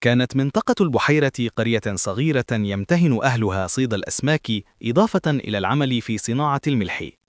كانت منطقة البحيرة قرية صغيرة يمتهن أهلها صيد الأسماك إضافة إلى العمل في صناعة الملح.